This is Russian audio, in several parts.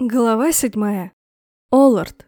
Глава седьмая. Оллард.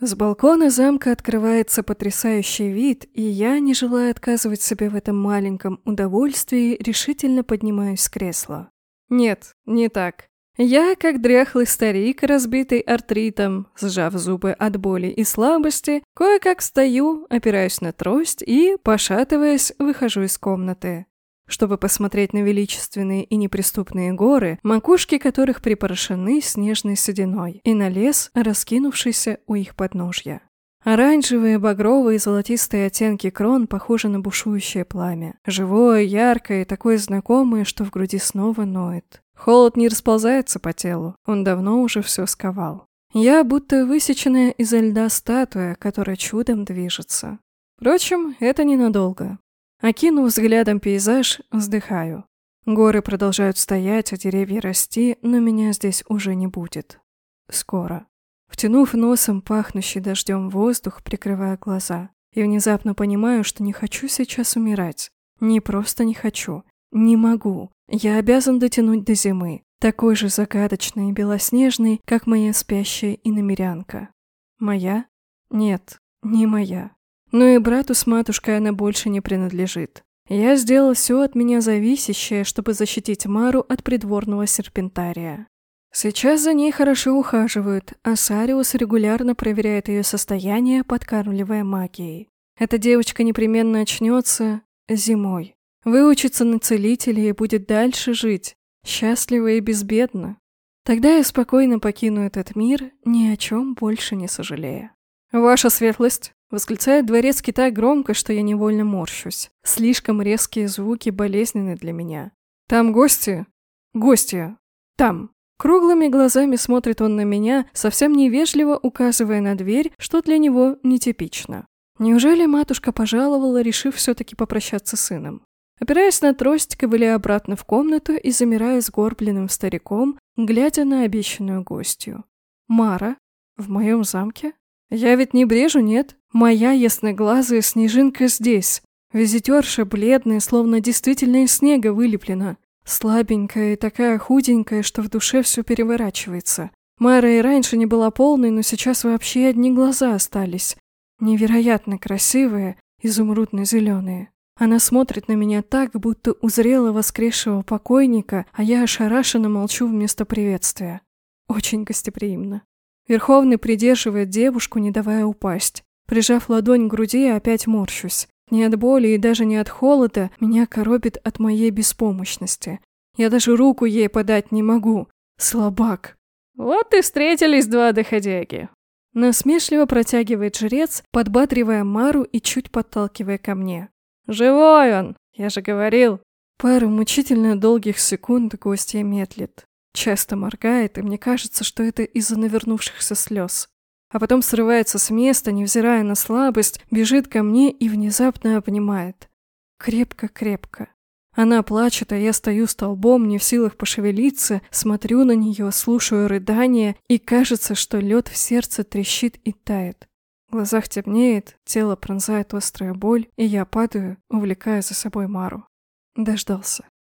С балкона замка открывается потрясающий вид, и я, не желая отказывать себе в этом маленьком удовольствии, решительно поднимаюсь с кресла. Нет, не так. Я, как дряхлый старик, разбитый артритом, сжав зубы от боли и слабости, кое-как встаю, опираюсь на трость и, пошатываясь, выхожу из комнаты чтобы посмотреть на величественные и неприступные горы, макушки которых припорошены снежной сединой, и на лес, раскинувшийся у их подножья. Оранжевые, багровые и золотистые оттенки крон похожи на бушующее пламя. Живое, яркое и такое знакомое, что в груди снова ноет. Холод не расползается по телу, он давно уже все сковал. Я будто высеченная изо льда статуя, которая чудом движется. Впрочем, это ненадолго. Окинув взглядом пейзаж, вздыхаю. Горы продолжают стоять, а деревья расти, но меня здесь уже не будет. Скоро. Втянув носом пахнущий дождем воздух, прикрывая глаза, и внезапно понимаю, что не хочу сейчас умирать. Не просто не хочу. Не могу. Я обязан дотянуть до зимы, такой же загадочной и белоснежной, как моя спящая иномерянка. Моя? Нет, не моя. Но и брату с матушкой она больше не принадлежит. Я сделал все от меня зависящее, чтобы защитить Мару от придворного серпентария. Сейчас за ней хорошо ухаживают, а Сариус регулярно проверяет ее состояние, подкармливая магией. Эта девочка непременно очнется зимой, выучится на целителя и будет дальше жить, счастливо и безбедно. Тогда я спокойно покину этот мир, ни о чем больше не сожалея. «Ваша светлость!» Восклицает дворецкий так громко, что я невольно морщусь. Слишком резкие звуки болезненны для меня. «Там гости! Гости! Там!» Круглыми глазами смотрит он на меня, совсем невежливо указывая на дверь, что для него нетипично. Неужели матушка пожаловала, решив все-таки попрощаться с сыном? Опираясь на трость, ковыляю обратно в комнату и замираю сгорбленным стариком, глядя на обещанную гостью. Мара? В моем замке? Я ведь не брежу, нет? Моя ясноглазая снежинка здесь. Визитерша бледная, словно действительно из снега вылеплена. Слабенькая и такая худенькая, что в душе все переворачивается. Мара и раньше не была полной, но сейчас вообще одни глаза остались. Невероятно красивые, изумрудно-зеленые. Она смотрит на меня так, будто узрела воскресшего покойника, а я ошарашенно молчу вместо приветствия. Очень гостеприимно. Верховный придерживает девушку, не давая упасть. Прижав ладонь к груди, опять морщусь. Не от боли и даже не от холода меня коробит от моей беспомощности. Я даже руку ей подать не могу. Слабак. Вот и встретились два доходяги. Насмешливо протягивает жрец, подбадривая Мару и чуть подталкивая ко мне. «Живой он! Я же говорил!» Пару мучительно долгих секунд гостья медлит. Часто моргает, и мне кажется, что это из-за навернувшихся слез а потом срывается с места, невзирая на слабость, бежит ко мне и внезапно обнимает. Крепко-крепко. Она плачет, а я стою столбом, не в силах пошевелиться, смотрю на нее, слушаю рыдания, и кажется, что лед в сердце трещит и тает. В глазах темнеет, тело пронзает острая боль, и я падаю, увлекая за собой Мару. Дождался.